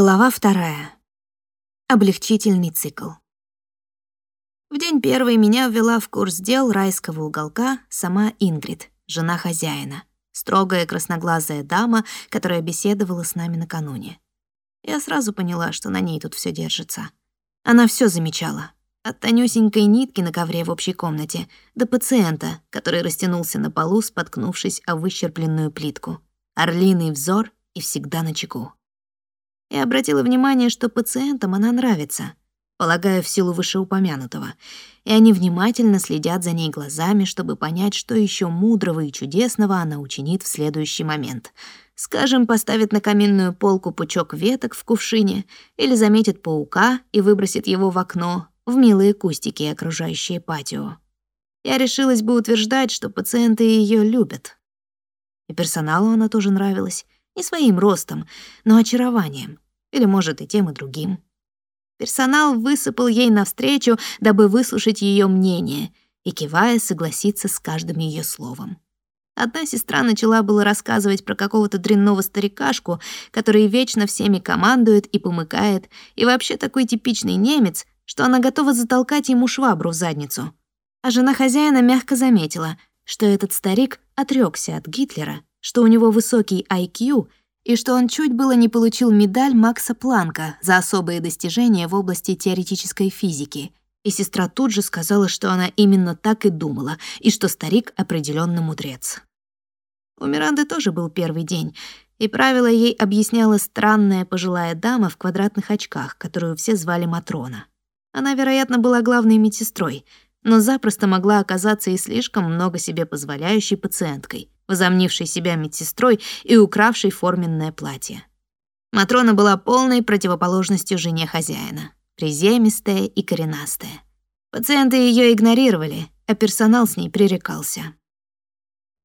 Глава вторая. Облегчительный цикл. В день первый меня ввела в курс дел райского уголка сама Ингрид, жена хозяина, строгая красноглазая дама, которая беседовала с нами накануне. Я сразу поняла, что на ней тут все держится. Она все замечала. От тонюсенькой нитки на ковре в общей комнате до пациента, который растянулся на полу, споткнувшись о выщерпленную плитку. Орлиный взор и всегда на чеку. Я обратила внимание, что пациентам она нравится, полагаю, в силу вышеупомянутого, и они внимательно следят за ней глазами, чтобы понять, что еще мудрого и чудесного она учинит в следующий момент. Скажем, поставит на каминную полку пучок веток в кувшине или заметит паука и выбросит его в окно, в милые кустики, окружающие патио. Я решилась бы утверждать, что пациенты ее любят. И персоналу она тоже нравилась. Не своим ростом, но очарованием. Или, может, и тем, и другим. Персонал высыпал ей навстречу, дабы выслушать ее мнение, и, кивая, согласиться с каждым ее словом. Одна сестра начала было рассказывать про какого-то дрянного старикашку, который вечно всеми командует и помыкает, и вообще такой типичный немец, что она готова затолкать ему швабру в задницу. А жена хозяина мягко заметила, что этот старик отрёкся от Гитлера что у него высокий IQ и что он чуть было не получил медаль Макса Планка за особые достижения в области теоретической физики. И сестра тут же сказала, что она именно так и думала, и что старик определенно мудрец. У Миранды тоже был первый день, и правила ей объясняла странная пожилая дама в квадратных очках, которую все звали Матрона. Она, вероятно, была главной медсестрой, но запросто могла оказаться и слишком много себе позволяющей пациенткой — возомнившей себя медсестрой и укравшей форменное платье. Матрона была полной противоположностью жене хозяина, приземистая и коренастая. Пациенты ее игнорировали, а персонал с ней пререкался.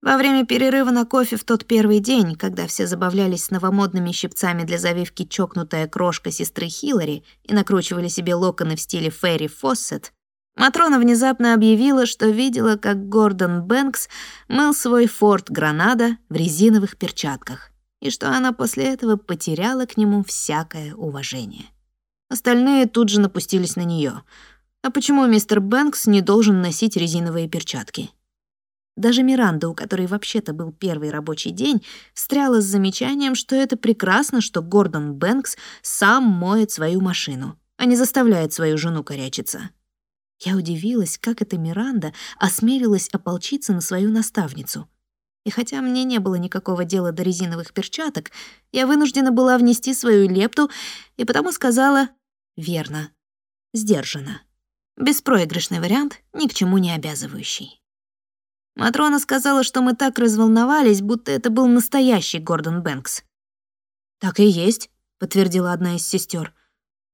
Во время перерыва на кофе в тот первый день, когда все забавлялись с новомодными щипцами для завивки чокнутая крошка сестры Хиллари и накручивали себе локоны в стиле Ферри Фоссет, Матрона внезапно объявила, что видела, как Гордон Бэнкс мыл свой форт Гранада в резиновых перчатках, и что она после этого потеряла к нему всякое уважение. Остальные тут же напустились на нее. А почему мистер Бэнкс не должен носить резиновые перчатки? Даже Миранда, у которой вообще-то был первый рабочий день, встряла с замечанием, что это прекрасно, что Гордон Бэнкс сам моет свою машину, а не заставляет свою жену корячиться. Я удивилась, как эта Миранда осмелилась ополчиться на свою наставницу. И хотя мне не было никакого дела до резиновых перчаток, я вынуждена была внести свою лепту и потому сказала «верно, сдержанно». Беспроигрышный вариант, ни к чему не обязывающий. Матрона сказала, что мы так разволновались, будто это был настоящий Гордон Бэнкс. «Так и есть», — подтвердила одна из сестер.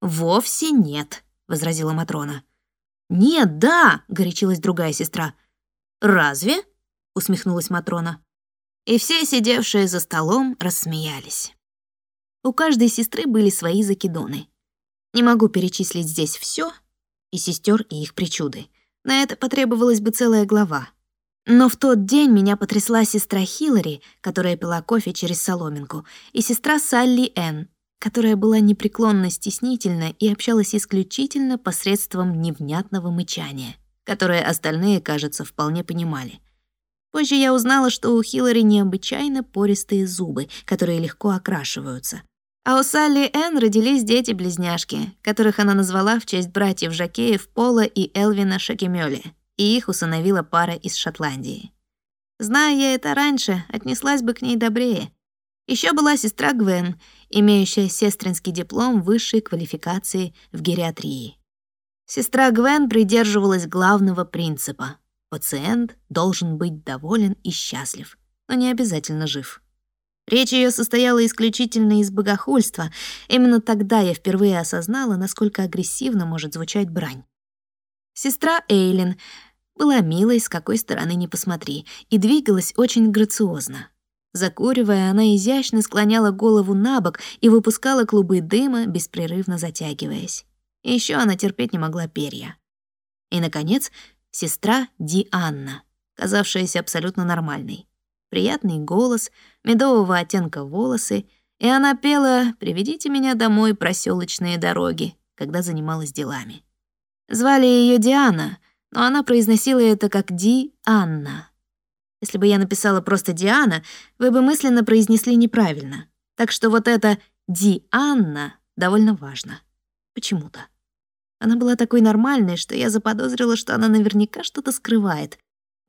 «Вовсе нет», — возразила Матрона. «Нет, да!» — горячилась другая сестра. «Разве?» — усмехнулась Матрона. И все, сидевшие за столом, рассмеялись. У каждой сестры были свои закидоны. Не могу перечислить здесь все и сестер, и их причуды. На это потребовалась бы целая глава. Но в тот день меня потрясла сестра Хиллари, которая пила кофе через соломинку, и сестра Салли Энн, которая была непреклонно стеснительна и общалась исключительно посредством невнятного мычания, которое остальные, кажется, вполне понимали. Позже я узнала, что у Хиллари необычайно пористые зубы, которые легко окрашиваются. А у Салли Энн родились дети-близняшки, которых она назвала в честь братьев Жакеев Пола и Элвина Шакемёли, и их усыновила пара из Шотландии. Зная я это раньше, отнеслась бы к ней добрее. Еще была сестра Гвен, имеющая сестринский диплом высшей квалификации в гериатрии. Сестра Гвен придерживалась главного принципа — пациент должен быть доволен и счастлив, но не обязательно жив. Речь ее состояла исключительно из богохульства. Именно тогда я впервые осознала, насколько агрессивно может звучать брань. Сестра Эйлин была милой, с какой стороны ни посмотри, и двигалась очень грациозно. Закуривая, она изящно склоняла голову на бок и выпускала клубы дыма, беспрерывно затягиваясь. Еще она терпеть не могла перья. И, наконец, сестра Дианна, казавшаяся абсолютно нормальной. Приятный голос, медового оттенка волосы, и она пела «Приведите меня домой, проселочные дороги», когда занималась делами. Звали ее Диана, но она произносила это как Ди Анна. Если бы я написала просто Диана, вы бы мысленно произнесли неправильно. Так что вот это Ди Анна довольно важно. Почему-то. Она была такой нормальной, что я заподозрила, что она наверняка что-то скрывает.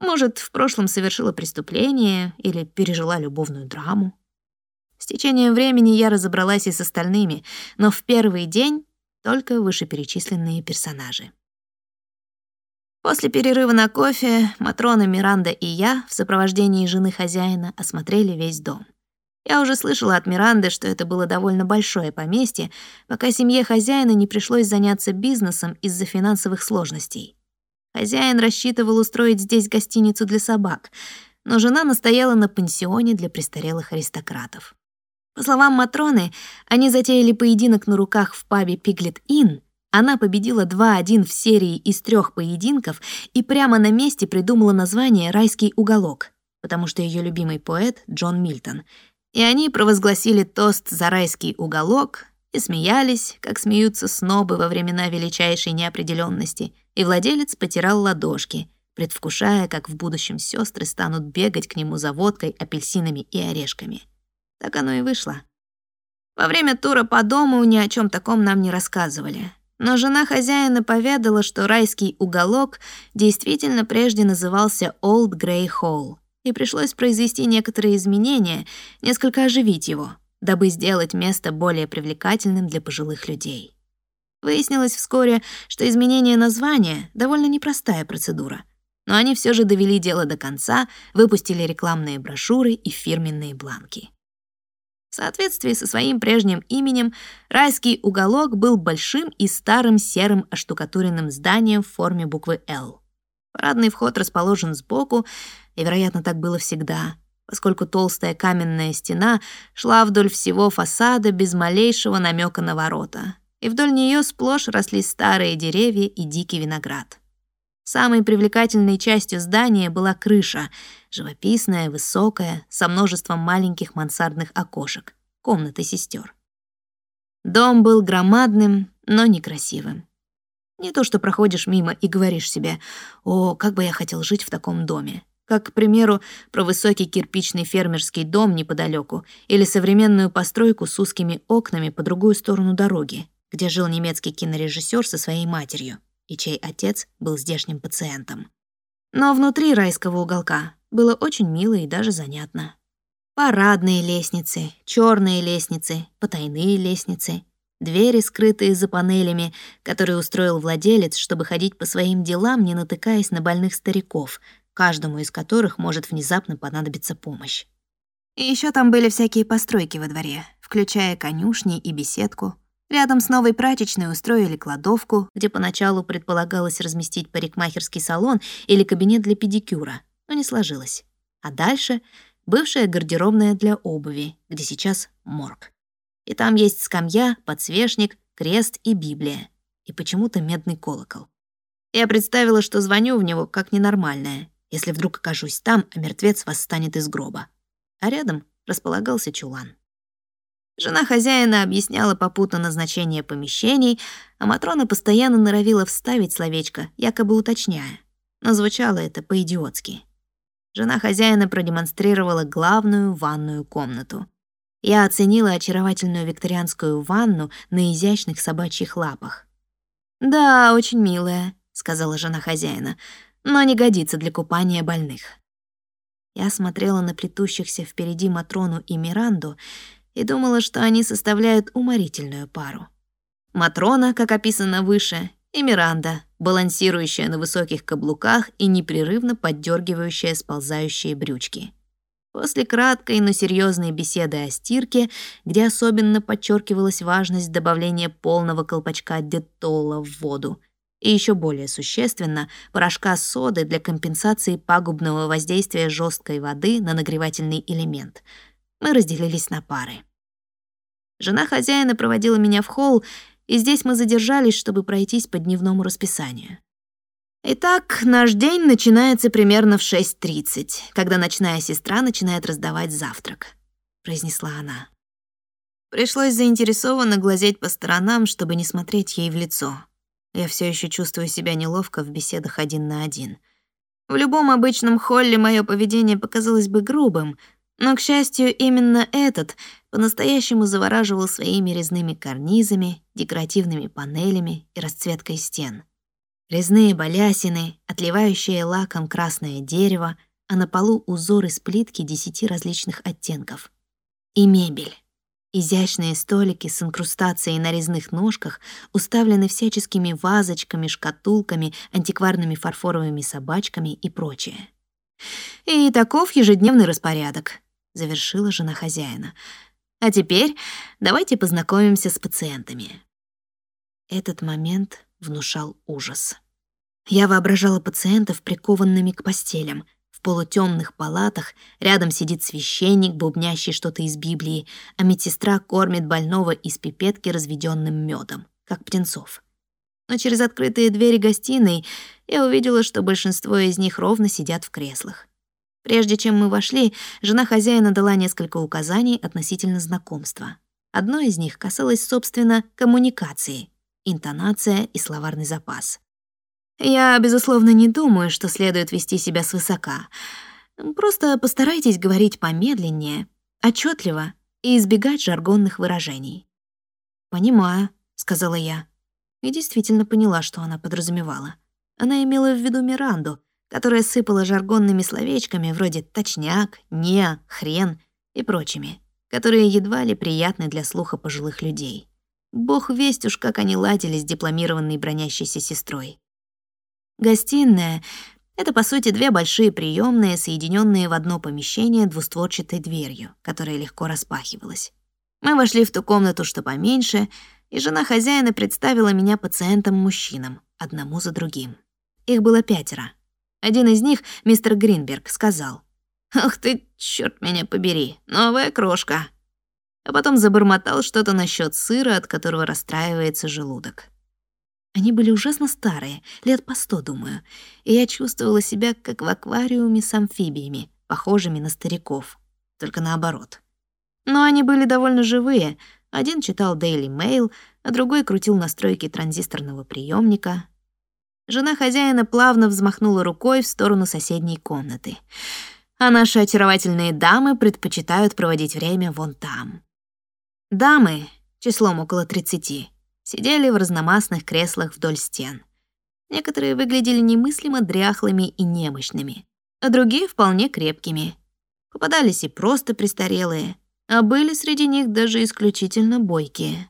Может, в прошлом совершила преступление или пережила любовную драму. С течением времени я разобралась и с остальными, но в первый день только вышеперечисленные персонажи. После перерыва на кофе Матрона, Миранда и я в сопровождении жены хозяина осмотрели весь дом. Я уже слышала от Миранды, что это было довольно большое поместье, пока семье хозяина не пришлось заняться бизнесом из-за финансовых сложностей. Хозяин рассчитывал устроить здесь гостиницу для собак, но жена настояла на пансионе для престарелых аристократов. По словам Матроны, они затеяли поединок на руках в пабе Пиглет Inn. Она победила 2-1 в серии из трех поединков и прямо на месте придумала название «Райский уголок», потому что ее любимый поэт Джон Мильтон. И они провозгласили тост за райский уголок и смеялись, как смеются снобы во времена величайшей неопределенности, и владелец потирал ладошки, предвкушая, как в будущем сестры станут бегать к нему за водкой, апельсинами и орешками. Так оно и вышло. Во время тура по дому ни о чем таком нам не рассказывали. Но жена хозяина поведала, что райский уголок действительно прежде назывался Old Grey Hall, и пришлось произвести некоторые изменения, несколько оживить его, дабы сделать место более привлекательным для пожилых людей. Выяснилось вскоре, что изменение названия — довольно непростая процедура, но они все же довели дело до конца, выпустили рекламные брошюры и фирменные бланки. В соответствии со своим прежним именем, райский уголок был большим и старым серым оштукатуренным зданием в форме буквы «Л». Парадный вход расположен сбоку, и, вероятно, так было всегда, поскольку толстая каменная стена шла вдоль всего фасада без малейшего намека на ворота, и вдоль нее сплошь росли старые деревья и дикий виноград. Самой привлекательной частью здания была крыша, живописная, высокая, со множеством маленьких мансардных окошек, комнаты сестер. Дом был громадным, но некрасивым. Не то, что проходишь мимо и говоришь себе «О, как бы я хотел жить в таком доме». Как, к примеру, про высокий кирпичный фермерский дом неподалеку или современную постройку с узкими окнами по другую сторону дороги, где жил немецкий кинорежиссер со своей матерью и чей отец был здешним пациентом. Но внутри райского уголка было очень мило и даже занятно. Парадные лестницы, черные лестницы, потайные лестницы, двери, скрытые за панелями, которые устроил владелец, чтобы ходить по своим делам, не натыкаясь на больных стариков, каждому из которых может внезапно понадобиться помощь. И еще там были всякие постройки во дворе, включая конюшни и беседку, Рядом с новой прачечной устроили кладовку, где поначалу предполагалось разместить парикмахерский салон или кабинет для педикюра, но не сложилось. А дальше — бывшая гардеробная для обуви, где сейчас морг. И там есть скамья, подсвечник, крест и Библия. И почему-то медный колокол. Я представила, что звоню в него как ненормальная, если вдруг окажусь там, а мертвец восстанет из гроба. А рядом располагался чулан. Жена хозяина объясняла попутно назначение помещений, а Матрона постоянно норовила вставить словечко, якобы уточняя. Но звучало это по-идиотски. Жена хозяина продемонстрировала главную ванную комнату. Я оценила очаровательную викторианскую ванну на изящных собачьих лапах. «Да, очень милая», — сказала жена хозяина, «но не годится для купания больных». Я смотрела на плетущихся впереди Матрону и Миранду и думала, что они составляют уморительную пару. Матрона, как описано выше, и Миранда, балансирующая на высоких каблуках и непрерывно поддергивающая сползающие брючки. После краткой, но серьезной беседы о стирке, где особенно подчеркивалась важность добавления полного колпачка детола в воду, и еще более существенно, порошка соды для компенсации пагубного воздействия жесткой воды на нагревательный элемент — мы разделились на пары. Жена хозяина проводила меня в холл, и здесь мы задержались, чтобы пройтись по дневному расписанию. Итак, наш день начинается примерно в 6.30, когда ночная сестра начинает раздавать завтрак, произнесла она. Пришлось заинтересованно глазеть по сторонам, чтобы не смотреть ей в лицо. Я все еще чувствую себя неловко в беседах один на один. В любом обычном холле мое поведение показалось бы грубым, но, к счастью, именно этот по-настоящему завораживал своими резными карнизами, декоративными панелями и расцветкой стен. Резные балясины, отливающие лаком красное дерево, а на полу узор из плитки десяти различных оттенков. И мебель. Изящные столики с инкрустацией на резных ножках уставлены всяческими вазочками, шкатулками, антикварными фарфоровыми собачками и прочее. И таков ежедневный распорядок, завершила жена хозяина. А теперь давайте познакомимся с пациентами. Этот момент внушал ужас. Я воображала пациентов прикованными к постелям — в полутемных палатах рядом сидит священник, бубнящий что-то из Библии, а медсестра кормит больного из пипетки разведенным медом, как птенцов. Но через открытые двери гостиной я увидела, что большинство из них ровно сидят в креслах. Прежде чем мы вошли, жена хозяина дала несколько указаний относительно знакомства. Одно из них касалось, собственно, коммуникации, интонация и словарный запас. Я, безусловно, не думаю, что следует вести себя свысока. Просто постарайтесь говорить помедленнее, отчетливо и избегать жаргонных выражений. «Понимаю», — сказала я. И действительно поняла, что она подразумевала. Она имела в виду Миранду, которая сыпала жаргонными словечками вроде «точняк», «не», «хрен» и прочими, которые едва ли приятны для слуха пожилых людей. Бог весть уж, как они ладили с дипломированной бронящейся сестрой. Гостиная — это, по сути, две большие приемные, соединенные в одно помещение двустворчатой дверью, которая легко распахивалась. Мы вошли в ту комнату, что поменьше, и жена хозяина представила меня пациентам-мужчинам, одному за другим. Их было пятеро. Один из них, мистер Гринберг, сказал, «Ах ты, черт меня побери, новая крошка!» А потом забормотал что-то насчет сыра, от которого расстраивается желудок. Они были ужасно старые, лет по сто, думаю, и я чувствовала себя как в аквариуме с амфибиями, похожими на стариков, только наоборот. Но они были довольно живые. Один читал Daily Mail, а другой крутил настройки транзисторного приемника. Жена хозяина плавно взмахнула рукой в сторону соседней комнаты. А наши очаровательные дамы предпочитают проводить время вон там. Дамы, числом около тридцати, сидели в разномастных креслах вдоль стен. Некоторые выглядели немыслимо дряхлыми и немощными, а другие вполне крепкими. Попадались и просто престарелые, а были среди них даже исключительно бойкие.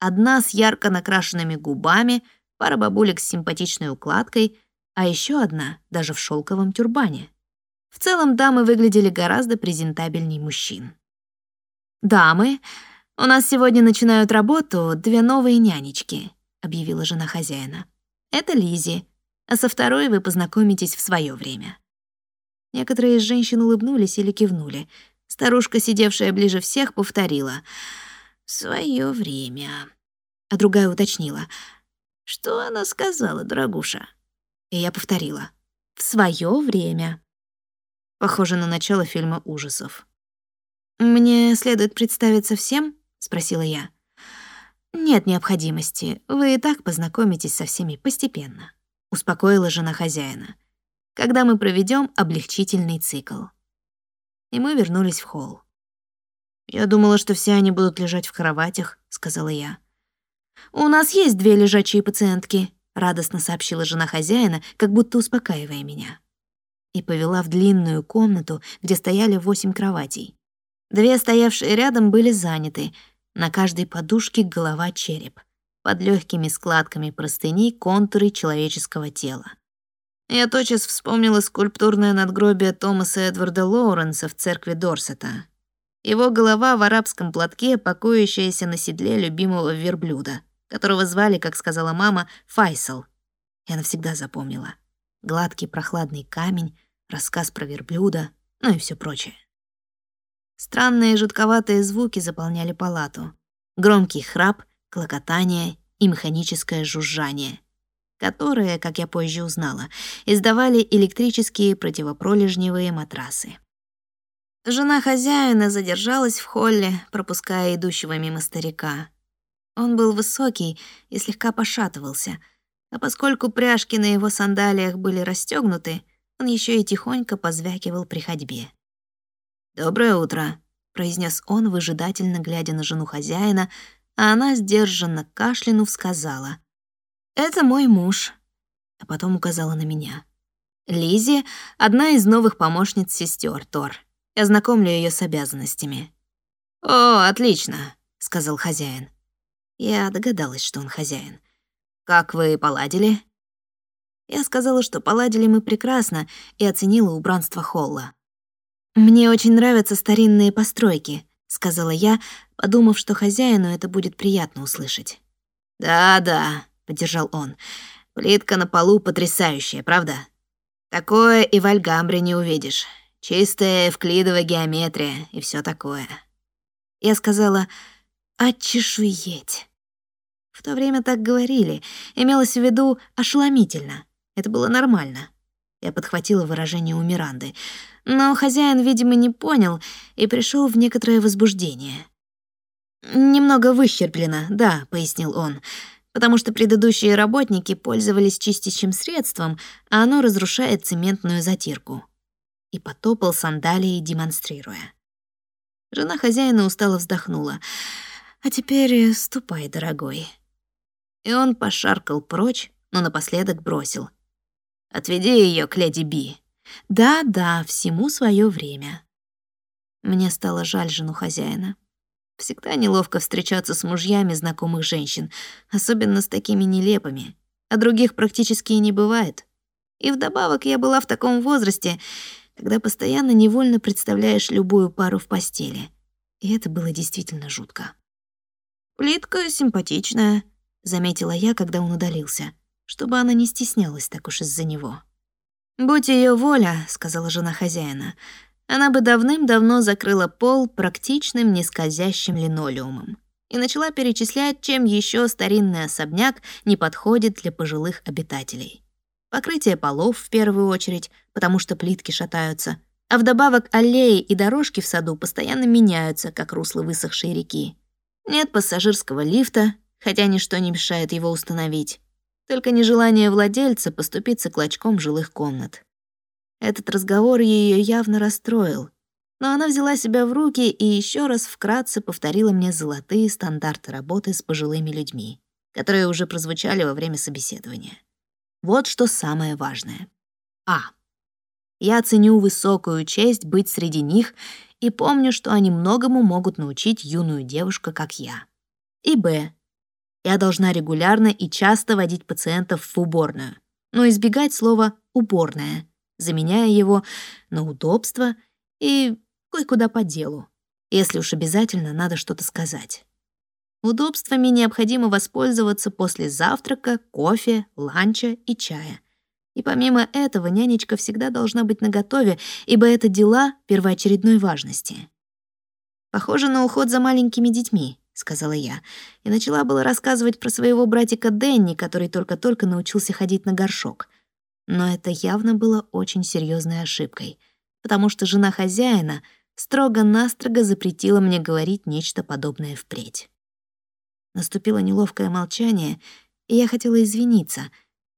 Одна с ярко накрашенными губами, пара бабулек с симпатичной укладкой, а еще одна даже в шелковом тюрбане. В целом дамы выглядели гораздо презентабельней мужчин. Дамы «У нас сегодня начинают работу две новые нянечки», — объявила жена хозяина. «Это Лизи, а со второй вы познакомитесь в свое время». Некоторые из женщин улыбнулись или кивнули. Старушка, сидевшая ближе всех, повторила «Своё время». А другая уточнила «Что она сказала, дорогуша?» И я повторила «В своё время». Похоже на начало фильма ужасов. «Мне следует представиться всем?» спросила я. Нет необходимости. Вы и так познакомитесь со всеми постепенно, успокоила жена хозяина. Когда мы проведем облегчительный цикл. И мы вернулись в холл. Я думала, что все они будут лежать в кроватях, сказала я. У нас есть две лежачие пациентки, радостно сообщила жена хозяина, как будто успокаивая меня. И повела в длинную комнату, где стояли восемь кроватей. Две стоявшие рядом были заняты, на каждой подушке голова-череп. Под легкими складками простыней контуры человеческого тела. Я тотчас вспомнила скульптурное надгробие Томаса Эдварда Лоуренса в церкви Дорсета. Его голова в арабском платке, покоящаяся на седле любимого верблюда, которого звали, как сказала мама, Файсал. Я навсегда запомнила. Гладкий прохладный камень, рассказ про верблюда, ну и все прочее. Странные жутковатые звуки заполняли палату. Громкий храп, клокотание и механическое жужжание, которые, как я позже узнала, издавали электрические противопролежневые матрасы. Жена хозяина задержалась в холле, пропуская идущего мимо старика. Он был высокий и слегка пошатывался, а поскольку пряжки на его сандалиях были расстёгнуты, он еще и тихонько позвякивал при ходьбе. «Доброе утро», — произнес он, выжидательно глядя на жену хозяина, а она, сдержанно кашлянув, сказала. «Это мой муж», а потом указала на меня. Лизи — одна из новых помощниц сестер Тор. Я знакомлю ее с обязанностями». «О, отлично», — сказал хозяин. Я догадалась, что он хозяин. «Как вы поладили?» Я сказала, что поладили мы прекрасно и оценила убранство холла. «Мне очень нравятся старинные постройки», — сказала я, подумав, что хозяину это будет приятно услышать. «Да-да», — поддержал он, — «плитка на полу потрясающая, правда? Такое и в Альгамбре не увидишь. Чистая эвклидовая геометрия и все такое. Я сказала «очешуеть». В то время так говорили, имелось в виду «ошеломительно». Это было нормально. Я подхватила выражение у Миранды. Но хозяин, видимо, не понял и пришел в некоторое возбуждение. «Немного выщерблено, да», — пояснил он, «потому что предыдущие работники пользовались чистящим средством, а оно разрушает цементную затирку» и потопал сандалией, демонстрируя. Жена хозяина устало вздохнула. «А теперь ступай, дорогой». И он пошаркал прочь, но напоследок бросил. «Отведи ее к леди Би». «Да-да, всему свое время». Мне стало жаль жену хозяина. Всегда неловко встречаться с мужьями знакомых женщин, особенно с такими нелепыми, а других практически и не бывает. И вдобавок я была в таком возрасте, когда постоянно невольно представляешь любую пару в постели. И это было действительно жутко. «Плитка симпатичная», — заметила я, когда он удалился, чтобы она не стеснялась так уж из-за него. «Будь ее воля», — сказала жена хозяина, она бы давным-давно закрыла пол практичным нескользящим линолеумом и начала перечислять, чем еще старинный особняк не подходит для пожилых обитателей покрытие полов в первую очередь, потому что плитки шатаются, а вдобавок аллеи и дорожки в саду постоянно меняются, как русло высохшей реки. Нет пассажирского лифта, хотя ничто не мешает его установить. Только нежелание владельца поступиться клочком жилых комнат. Этот разговор ее явно расстроил, но она взяла себя в руки и еще раз вкратце повторила мне золотые стандарты работы с пожилыми людьми, которые уже прозвучали во время собеседования. Вот что самое важное. А. Я ценю высокую честь быть среди них и помню, что они многому могут научить юную девушку, как я. И Б. Я должна регулярно и часто водить пациентов в уборную, но избегать слова «уборная», заменяя его на удобство и кое-куда по делу, если уж обязательно надо что-то сказать. Удобствами необходимо воспользоваться после завтрака, кофе, ланча и чая. И помимо этого нянечка всегда должна быть наготове, ибо это дела первоочередной важности. «Похоже на уход за маленькими детьми», — сказала я, и начала было рассказывать про своего братика Дэнни, который только-только научился ходить на горшок. Но это явно было очень серьезной ошибкой, потому что жена хозяина строго-настрого запретила мне говорить нечто подобное впредь. Наступило неловкое молчание, и я хотела извиниться,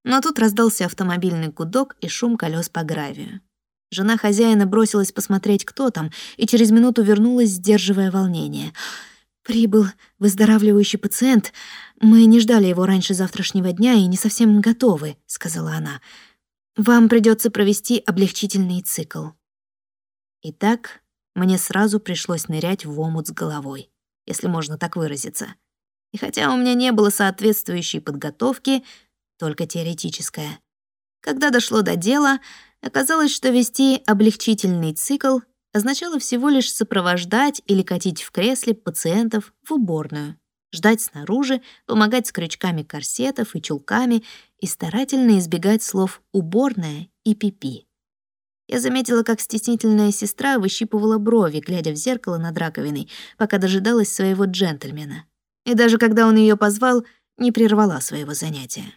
но тут раздался автомобильный гудок и шум колес по гравию. Жена хозяина бросилась посмотреть, кто там, и через минуту вернулась, сдерживая волнение. «Прибыл выздоравливающий пациент. Мы не ждали его раньше завтрашнего дня и не совсем готовы», — сказала она. «Вам придется провести облегчительный цикл». Итак, мне сразу пришлось нырять в омут с головой, если можно так выразиться. И хотя у меня не было соответствующей подготовки, только теоретическая, когда дошло до дела, оказалось, что вести облегчительный цикл означало всего лишь сопровождать или катить в кресле пациентов в уборную, ждать снаружи, помогать с крючками корсетов и чулками и старательно избегать слов «уборная» и «пипи». Я заметила, как стеснительная сестра выщипывала брови, глядя в зеркало над раковиной, пока дожидалась своего джентльмена и даже когда он ее позвал, не прервала своего занятия.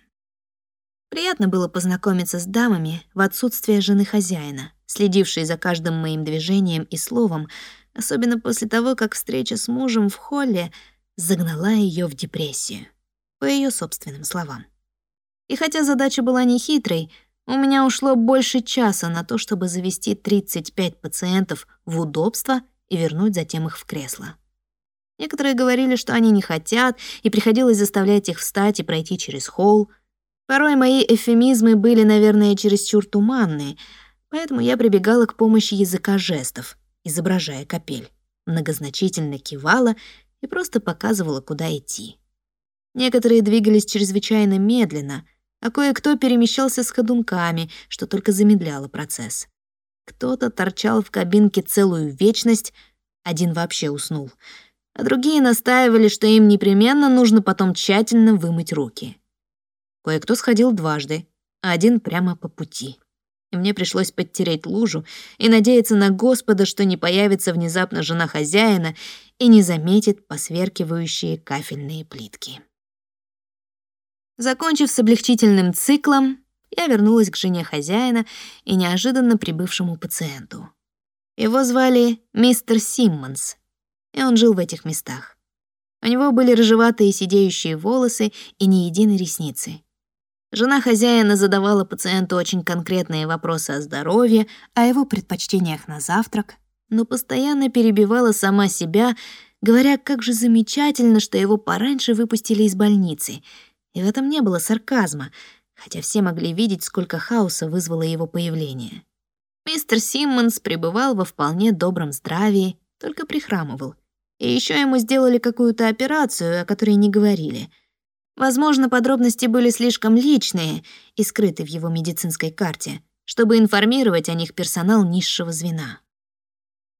Приятно было познакомиться с дамами в отсутствие жены хозяина, следивший за каждым моим движением и словом, особенно после того, как встреча с мужем в холле загнала ее в депрессию, по ее собственным словам. И хотя задача была нехитрой, у меня ушло больше часа на то, чтобы завести 35 пациентов в удобство и вернуть затем их в кресло. Некоторые говорили, что они не хотят, и приходилось заставлять их встать и пройти через холл. Порой мои эвфемизмы были, наверное, чересчур туманные, поэтому я прибегала к помощи языка жестов, изображая капель, многозначительно кивала и просто показывала, куда идти. Некоторые двигались чрезвычайно медленно, а кое-кто перемещался с ходунками, что только замедляло процесс. Кто-то торчал в кабинке целую вечность, один вообще уснул — а другие настаивали, что им непременно нужно потом тщательно вымыть руки. Кое-кто сходил дважды, а один прямо по пути. И мне пришлось подтереть лужу и надеяться на Господа, что не появится внезапно жена хозяина и не заметит посверкивающие кафельные плитки. Закончив с облегчительным циклом, я вернулась к жене хозяина и неожиданно прибывшему пациенту. Его звали мистер Симмонс, и он жил в этих местах. У него были рыжеватые сидеющие волосы и ни единой ресницы. Жена хозяина задавала пациенту очень конкретные вопросы о здоровье, о его предпочтениях на завтрак, но постоянно перебивала сама себя, говоря, как же замечательно, что его пораньше выпустили из больницы. И в этом не было сарказма, хотя все могли видеть, сколько хаоса вызвало его появление. Мистер Симмонс пребывал во вполне добром здравии, только прихрамывал — и еще ему сделали какую-то операцию, о которой не говорили. Возможно, подробности были слишком личные и скрыты в его медицинской карте, чтобы информировать о них персонал низшего звена.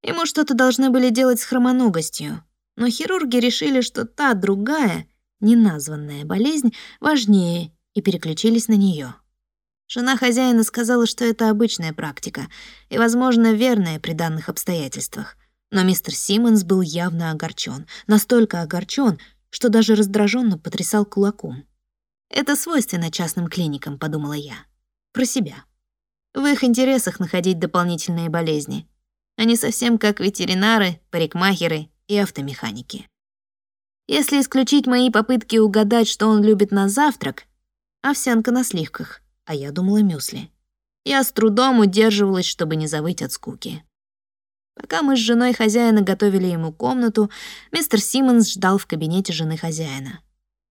Ему что-то должны были делать с хромоногостью, но хирурги решили, что та другая, неназванная болезнь важнее, и переключились на нее. Жена хозяина сказала, что это обычная практика и, возможно, верная при данных обстоятельствах — но мистер Симмонс был явно огорчен, настолько огорчен, что даже раздраженно потрясал кулаком. «Это свойственно частным клиникам», — подумала я. Про себя. В их интересах находить дополнительные болезни. Они совсем как ветеринары, парикмахеры и автомеханики. Если исключить мои попытки угадать, что он любит на завтрак, овсянка на сливках, а я думала мюсли. Я с трудом удерживалась, чтобы не завыть от скуки. Пока мы с женой хозяина готовили ему комнату, мистер Симмонс ждал в кабинете жены хозяина.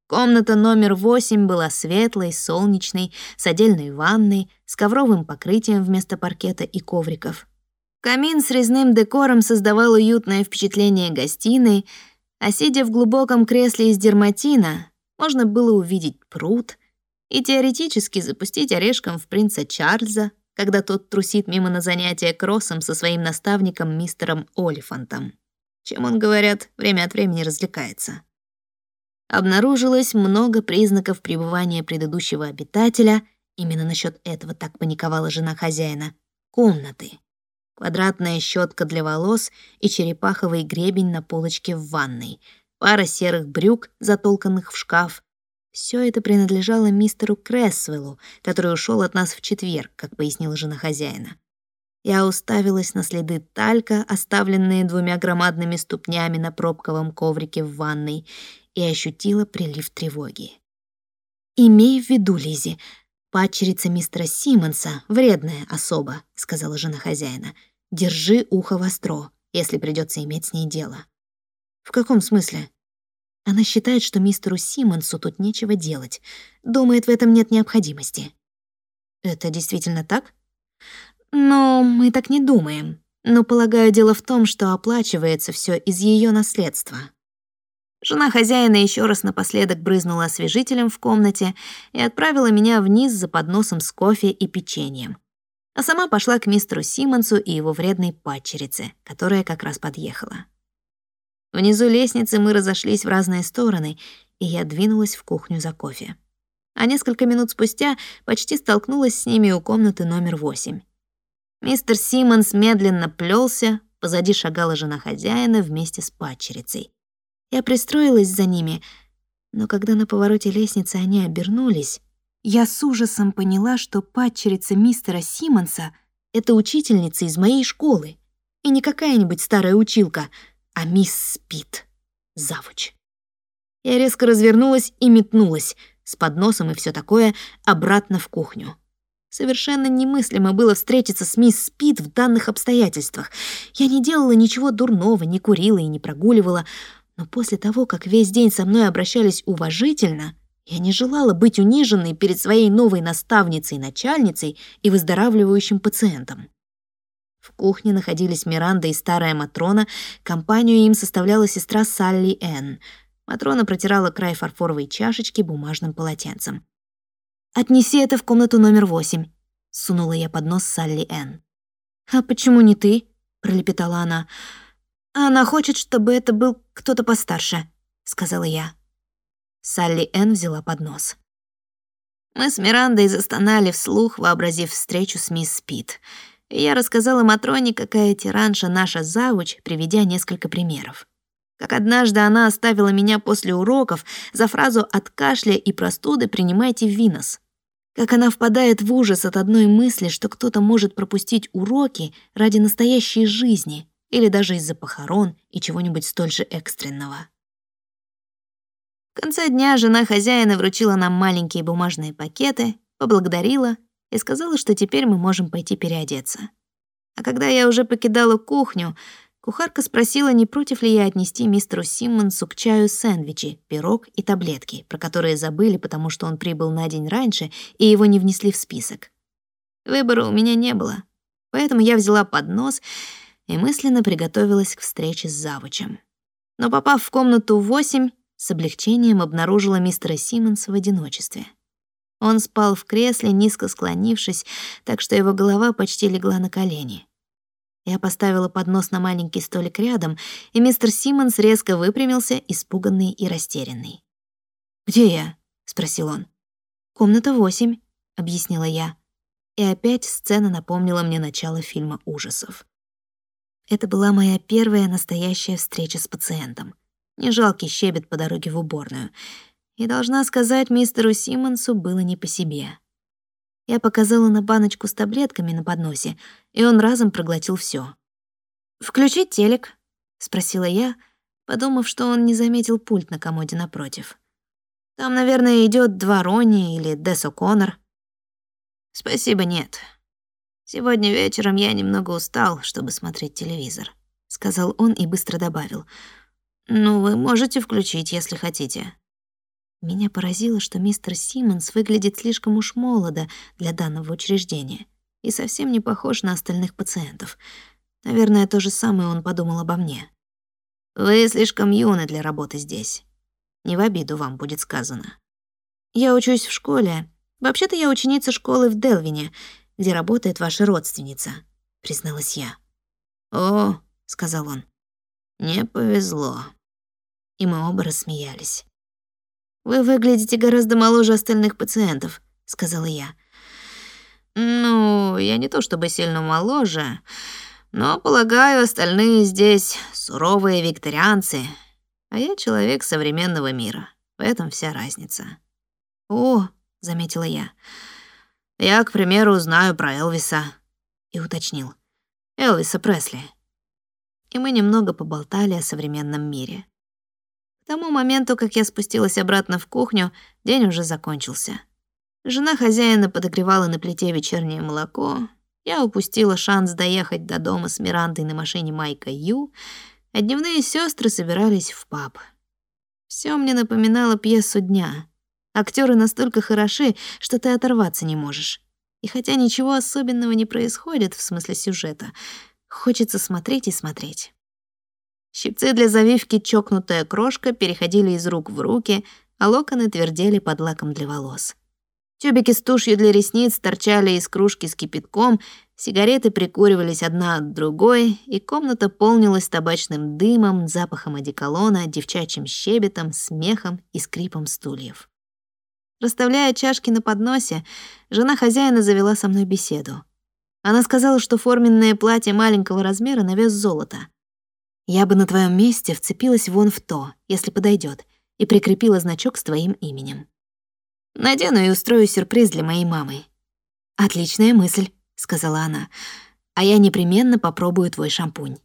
Комната номер восемь была светлой, солнечной, с отдельной ванной, с ковровым покрытием вместо паркета и ковриков. Камин с резным декором создавал уютное впечатление гостиной, а сидя в глубоком кресле из дерматина, можно было увидеть пруд и теоретически запустить орешком в принца Чарльза, когда тот трусит мимо на занятия кроссом со своим наставником мистером Олифантом. Чем он, говорят, время от времени развлекается. Обнаружилось много признаков пребывания предыдущего обитателя, именно насчет этого так паниковала жена хозяина, комнаты. Квадратная щетка для волос и черепаховый гребень на полочке в ванной, пара серых брюк, затолканных в шкаф, все это принадлежало мистеру Крессвеллу, который ушел от нас в четверг, как пояснила жена хозяина. Я уставилась на следы талька, оставленные двумя громадными ступнями на пробковом коврике в ванной, и ощутила прилив тревоги. «Имей в виду, Лизи, падчерица мистера Симмонса — вредная особа», — сказала жена хозяина. «Держи ухо востро, если придется иметь с ней дело». «В каком смысле?» Она считает, что мистеру Симмонсу тут нечего делать. Думает, в этом нет необходимости. Это действительно так? Но мы так не думаем. Но, полагаю, дело в том, что оплачивается все из ее наследства. Жена хозяина еще раз напоследок брызнула освежителем в комнате и отправила меня вниз за подносом с кофе и печеньем. А сама пошла к мистеру Симмонсу и его вредной падчерице, которая как раз подъехала. Внизу лестницы мы разошлись в разные стороны, и я двинулась в кухню за кофе. А несколько минут спустя почти столкнулась с ними у комнаты номер восемь. Мистер Симмонс медленно плелся, позади шагала жена хозяина вместе с падчерицей. Я пристроилась за ними, но когда на повороте лестницы они обернулись, я с ужасом поняла, что падчерица мистера Симмонса Это учительница из моей школы. И не какая-нибудь старая училка, а мисс Спит, завуч. Я резко развернулась и метнулась, с подносом и все такое, обратно в кухню. Совершенно немыслимо было встретиться с мисс Спит в данных обстоятельствах. Я не делала ничего дурного, не курила и не прогуливала, но после того, как весь день со мной обращались уважительно, я не желала быть униженной перед своей новой наставницей-начальницей и выздоравливающим пациентом. В кухне находились Миранда и старая Матрона, компанию им составляла сестра Салли Энн. Матрона протирала край фарфоровой чашечки бумажным полотенцем. «Отнеси это в комнату номер восемь», — сунула я под нос Салли Энн. «А почему не ты?» — пролепетала она. «Она хочет, чтобы это был кто-то постарше», — сказала я. Салли Энн взяла поднос. Мы с Мирандой застонали вслух, вообразив встречу с мисс Спит. И я рассказала Матроне, какая тиранша наша завуч, приведя несколько примеров. Как однажды она оставила меня после уроков за фразу «от кашля и простуды принимайте винос». Как она впадает в ужас от одной мысли, что кто-то может пропустить уроки ради настоящей жизни или даже из-за похорон и чего-нибудь столь же экстренного. В конце дня жена хозяина вручила нам маленькие бумажные пакеты, поблагодарила и сказала, что теперь мы можем пойти переодеться. А когда я уже покидала кухню, Кухарка спросила, не против ли я отнести мистеру Симмонсу к чаю сэндвичи, пирог и таблетки, про которые забыли, потому что он прибыл на день раньше, и его не внесли в список. Выбора у меня не было, поэтому я взяла поднос и мысленно приготовилась к встрече с завучем. Но попав в комнату восемь, с облегчением обнаружила мистера Симмонса в одиночестве. Он спал в кресле, низко склонившись, так что его голова почти легла на колени. Я поставила поднос на маленький столик рядом, и мистер Симмонс резко выпрямился, испуганный и растерянный. «Где я?» — спросил он. «Комната восемь», — объяснила я. И опять сцена напомнила мне начало фильма ужасов. Это была моя первая настоящая встреча с пациентом. Не жалкий щебет по дороге в уборную. И должна сказать, мистеру Симмонсу было не по себе. Я показала на баночку с таблетками на подносе, и он разом проглотил все. «Включить телек?» — спросила я, подумав, что он не заметил пульт на комоде напротив. «Там, наверное, идет два Ронни или Десс О'Коннор». «Спасибо, нет. Сегодня вечером я немного устал, чтобы смотреть телевизор», — сказал он и быстро добавил. «Ну, вы можете включить, если хотите». Меня поразило, что мистер Симмонс выглядит слишком уж молодо для данного учреждения и совсем не похож на остальных пациентов. Наверное, то же самое он подумал обо мне. «Вы слишком юны для работы здесь. Не в обиду вам будет сказано. Я учусь в школе. Вообще-то я ученица школы в Делвине, где работает ваша родственница», — призналась я. «О», — сказал он, — «не повезло». И мы оба рассмеялись. «Вы выглядите гораздо моложе остальных пациентов», — сказала я. «Ну, я не то чтобы сильно моложе, но, полагаю, остальные здесь суровые викторианцы, а я человек современного мира. В этом вся разница». «О», — заметила я, — «я, к примеру, знаю про Элвиса», — и уточнил. «Элвиса Пресли». И мы немного поболтали о современном мире. К тому моменту, как я спустилась обратно в кухню, день уже закончился. Жена хозяина подогревала на плите вечернее молоко. Я упустила шанс доехать до дома с Мирандой на машине Майка Ю, а дневные сестры собирались в паб. Все мне напоминало пьесу дня. Актеры настолько хороши, что ты оторваться не можешь. И хотя ничего особенного не происходит в смысле сюжета, хочется смотреть и смотреть. Щипцы для завивки чокнутая крошка переходили из рук в руки, а локоны твердели под лаком для волос. Тюбики с тушью для ресниц торчали из кружки с кипятком, сигареты прикуривались одна от другой, и комната полнилась табачным дымом, запахом одеколона, девчачьим щебетом, смехом и скрипом стульев. Расставляя чашки на подносе, жена хозяина завела со мной беседу. Она сказала, что форменное платье маленького размера на вес золота — я бы на твоем месте вцепилась вон в то, если подойдет, и прикрепила значок с твоим именем. Надену и устрою сюрприз для моей мамы. Отличная мысль, сказала она. «А я непременно попробую твой шампунь».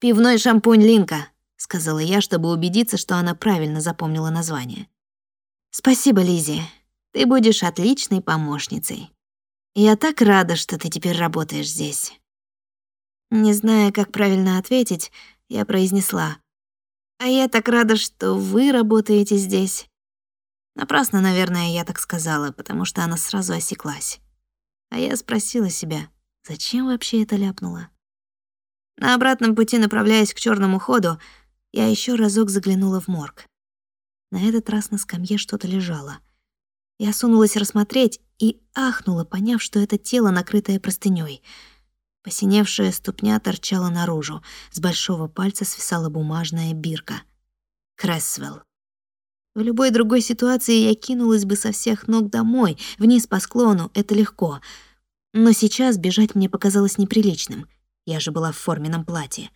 «Пивной шампунь Линка», — сказала я, чтобы убедиться, что она правильно запомнила название. «Спасибо, Лизи. Ты будешь отличной помощницей. Я так рада, что ты теперь работаешь здесь». Не зная, как правильно ответить, я произнесла. «А я так рада, что вы работаете здесь». Напрасно, наверное, я так сказала, потому что она сразу осеклась. А я спросила себя, зачем вообще это ляпнула? На обратном пути, направляясь к черному ходу, я еще разок заглянула в морг. На этот раз на скамье что-то лежало. Я сунулась рассмотреть и ахнула, поняв, что это тело, накрытое простынёй. Посиневшая ступня торчала наружу, с большого пальца свисала бумажная бирка. Кресвелл. В любой другой ситуации я кинулась бы со всех ног домой, вниз по склону, это легко. Но сейчас бежать мне показалось неприличным. Я же была в форменном платье.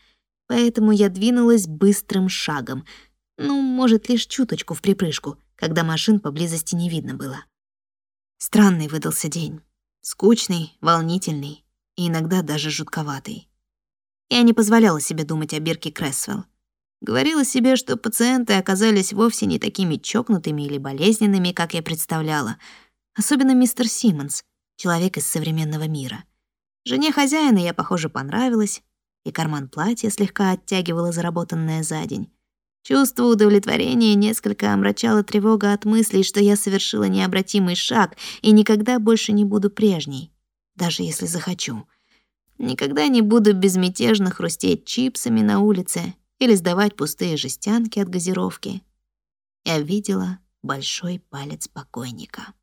Поэтому я двинулась быстрым шагом. Ну, может, лишь чуточку в припрыжку, когда машин поблизости не видно было. Странный выдался день. Скучный, волнительный и иногда даже жутковатый. Я не позволяла себе думать о Бирке Кресвелл. Говорила себе, что пациенты оказались вовсе не такими чокнутыми или болезненными, как я представляла. Особенно мистер Симмонс, человек из современного мира. Жене хозяина я, похоже, понравилась, и карман платья слегка оттягивала заработанное за день. Чувство удовлетворения несколько омрачало тревога от мыслей, что я совершила необратимый шаг и никогда больше не буду прежней, даже если захочу. Никогда не буду безмятежно хрустеть чипсами на улице или сдавать пустые жестянки от газировки. Я видела большой палец покойника.